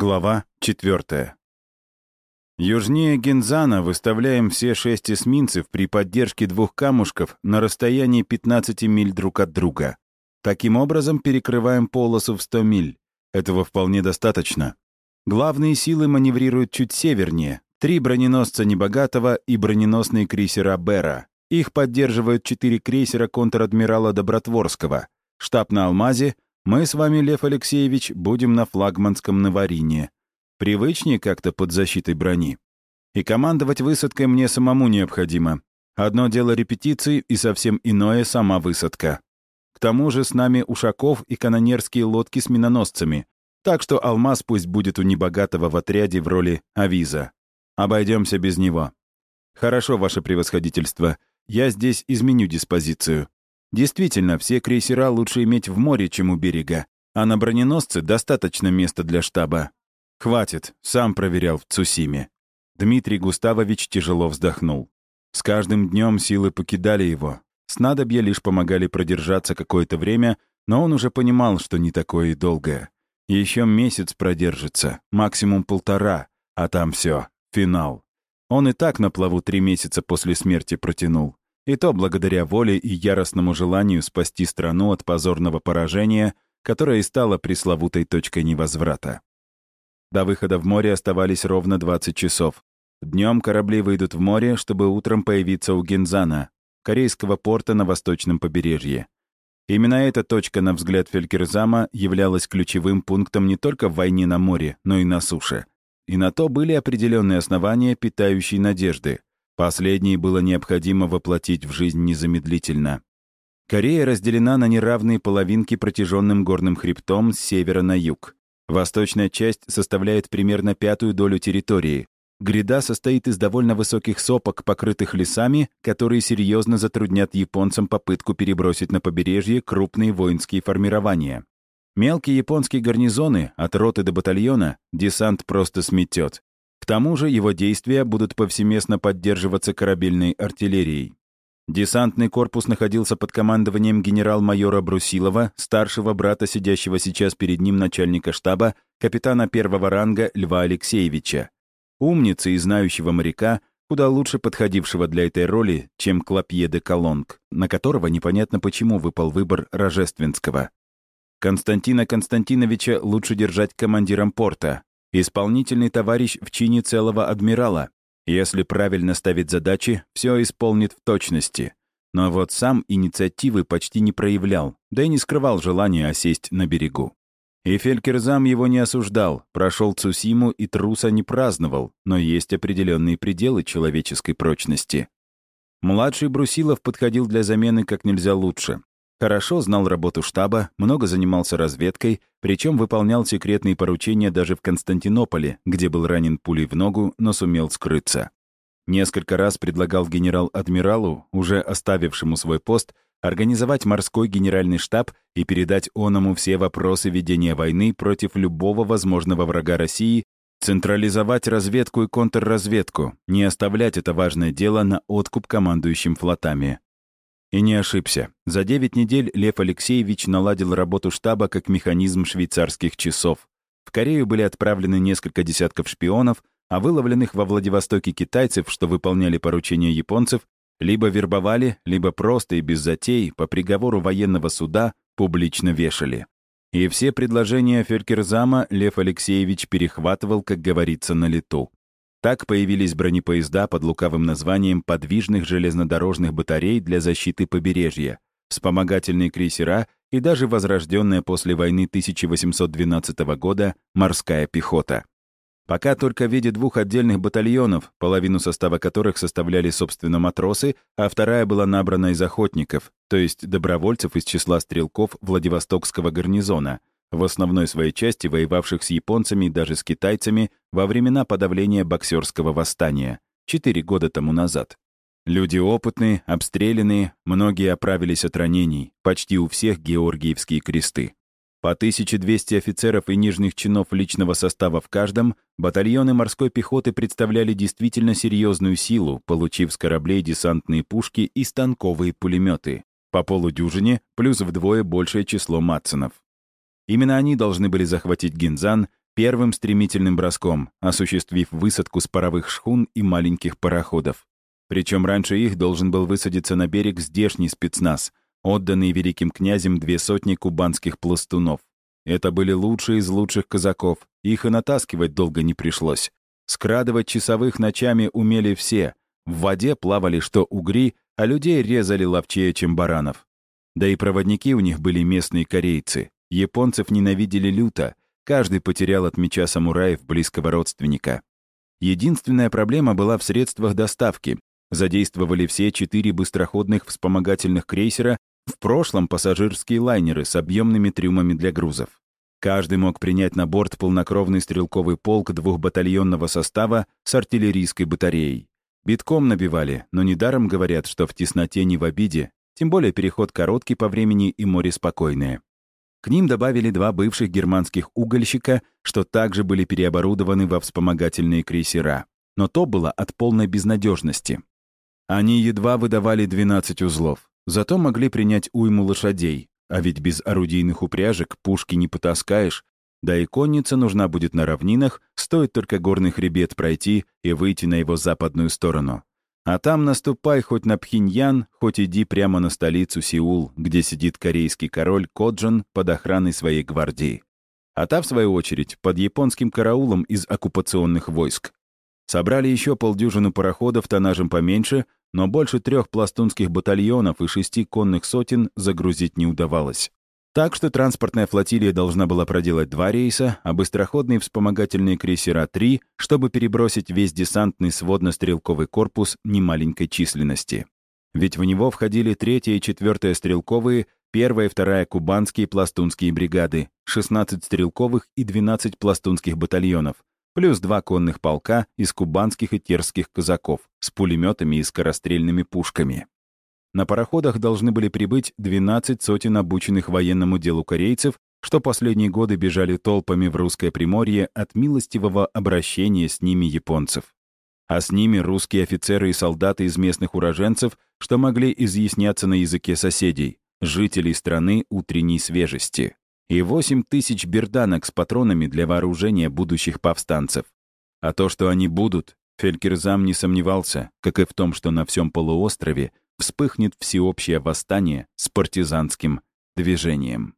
Глава 4. Южнее Гензана выставляем все шесть эсминцев при поддержке двух камушков на расстоянии 15 миль друг от друга. Таким образом, перекрываем полосу в 100 миль. Этого вполне достаточно. Главные силы маневрируют чуть севернее. Три броненосца Небогатого и броненосные крейсера Бера. Их поддерживают четыре крейсера контр-адмирала Добротворского. Штаб на Алмазе — мы с вами, Лев Алексеевич, будем на флагманском Наварине. Привычнее как-то под защитой брони. И командовать высадкой мне самому необходимо. Одно дело репетиции и совсем иное — сама высадка. К тому же с нами Ушаков и канонерские лодки с миноносцами. Так что алмаз пусть будет у небогатого в отряде в роли авиза. Обойдемся без него. Хорошо, ваше превосходительство. Я здесь изменю диспозицию. Действительно, все крейсера лучше иметь в море, чем у берега, а на броненосце достаточно места для штаба. Хватит, сам проверял в Цусиме. Дмитрий Густавович тяжело вздохнул. С каждым днем силы покидали его. Снадобья лишь помогали продержаться какое-то время, но он уже понимал, что не такое и долгое. Еще месяц продержится, максимум полтора, а там все, финал. Он и так на плаву три месяца после смерти протянул. И то благодаря воле и яростному желанию спасти страну от позорного поражения, которое и стало пресловутой точкой невозврата. До выхода в море оставались ровно 20 часов. Днем корабли выйдут в море, чтобы утром появиться у Гензана, корейского порта на восточном побережье. Именно эта точка, на взгляд Фелькерзама, являлась ключевым пунктом не только в войне на море, но и на суше. И на то были определенные основания, питающие надежды. Последние было необходимо воплотить в жизнь незамедлительно. Корея разделена на неравные половинки протяженным горным хребтом с севера на юг. Восточная часть составляет примерно пятую долю территории. Гряда состоит из довольно высоких сопок, покрытых лесами, которые серьезно затруднят японцам попытку перебросить на побережье крупные воинские формирования. Мелкие японские гарнизоны, от роты до батальона, десант просто сметет. К тому же его действия будут повсеместно поддерживаться корабельной артиллерией. Десантный корпус находился под командованием генерал-майора Брусилова, старшего брата сидящего сейчас перед ним начальника штаба, капитана первого ранга Льва Алексеевича. Умницы и знающего моряка, куда лучше подходившего для этой роли, чем Клопье де Колонг, на которого непонятно почему выпал выбор Рожественского. Константина Константиновича лучше держать командиром порта, Исполнительный товарищ в чине целого адмирала. Если правильно ставить задачи, все исполнит в точности. Но вот сам инициативы почти не проявлял, да и не скрывал желания осесть на берегу. И Фелькерзам его не осуждал, прошел Цусиму и труса не праздновал, но есть определенные пределы человеческой прочности. Младший Брусилов подходил для замены как нельзя лучше. Хорошо знал работу штаба, много занимался разведкой, причем выполнял секретные поручения даже в Константинополе, где был ранен пулей в ногу, но сумел скрыться. Несколько раз предлагал генерал-адмиралу, уже оставившему свой пост, организовать морской генеральный штаб и передать оному все вопросы ведения войны против любого возможного врага России, централизовать разведку и контрразведку, не оставлять это важное дело на откуп командующим флотами. И не ошибся. За 9 недель Лев Алексеевич наладил работу штаба как механизм швейцарских часов. В Корею были отправлены несколько десятков шпионов, а выловленных во Владивостоке китайцев, что выполняли поручения японцев, либо вербовали, либо просто и без затей по приговору военного суда публично вешали. И все предложения Фелькерзама Лев Алексеевич перехватывал, как говорится, на лету. Так появились бронепоезда под лукавым названием подвижных железнодорожных батарей для защиты побережья, вспомогательные крейсера и даже возрожденная после войны 1812 года морская пехота. Пока только в виде двух отдельных батальонов, половину состава которых составляли, собственно, матросы, а вторая была набрана из охотников, то есть добровольцев из числа стрелков Владивостокского гарнизона, в основной своей части воевавших с японцами и даже с китайцами во времена подавления боксерского восстания, четыре года тому назад. Люди опытные, обстрелянные, многие оправились от ранений, почти у всех георгиевские кресты. По 1200 офицеров и нижних чинов личного состава в каждом, батальоны морской пехоты представляли действительно серьезную силу, получив с кораблей десантные пушки и станковые пулеметы. По полудюжине, плюс вдвое большее число матсонов. Именно они должны были захватить Гинзан, первым стремительным броском, осуществив высадку с паровых шхун и маленьких пароходов. Причем раньше их должен был высадиться на берег здешний спецназ, отданный великим князем две сотни кубанских пластунов. Это были лучшие из лучших казаков, их и натаскивать долго не пришлось. Скрадывать часовых ночами умели все. В воде плавали что угри, а людей резали ловчее, чем баранов. Да и проводники у них были местные корейцы. Японцев ненавидели люто, каждый потерял от меча самураев близкого родственника. Единственная проблема была в средствах доставки. Задействовали все четыре быстроходных вспомогательных крейсера, в прошлом пассажирские лайнеры с объемными трюмами для грузов. Каждый мог принять на борт полнокровный стрелковый полк двухбатальонного состава с артиллерийской батареей. Битком набивали, но недаром говорят, что в тесноте не в обиде, тем более переход короткий по времени и море спокойное. К ним добавили два бывших германских угольщика, что также были переоборудованы во вспомогательные крейсера. Но то было от полной безнадежности. Они едва выдавали 12 узлов, зато могли принять уйму лошадей, а ведь без орудийных упряжек пушки не потаскаешь, да и конница нужна будет на равнинах, стоит только горный хребет пройти и выйти на его западную сторону. А там наступай хоть на Пхеньян, хоть иди прямо на столицу Сеул, где сидит корейский король Коджан под охраной своей гвардии. А та, в свою очередь, под японским караулом из оккупационных войск. Собрали еще полдюжины пароходов тоннажем поменьше, но больше трех пластунских батальонов и шести конных сотен загрузить не удавалось. Так что транспортная флотилия должна была проделать два рейса, а быстроходные вспомогательные крейсера — три, чтобы перебросить весь десантный сводно-стрелковый корпус немаленькой численности. Ведь в него входили третья и четвертая стрелковые, первая и вторая кубанские пластунские бригады, 16 стрелковых и 12 пластунских батальонов, плюс два конных полка из кубанских и терских казаков с пулеметами и скорострельными пушками. На пароходах должны были прибыть 12 сотен обученных военному делу корейцев, что последние годы бежали толпами в русское Приморье от милостивого обращения с ними японцев. А с ними русские офицеры и солдаты из местных уроженцев, что могли изъясняться на языке соседей, жителей страны утренней свежести и 8 тысяч берданок с патронами для вооружения будущих повстанцев. А то, что они будут, Фелькерзам не сомневался, как и в том, что на всем полуострове вспыхнет всеобщее восстание с партизанским движением.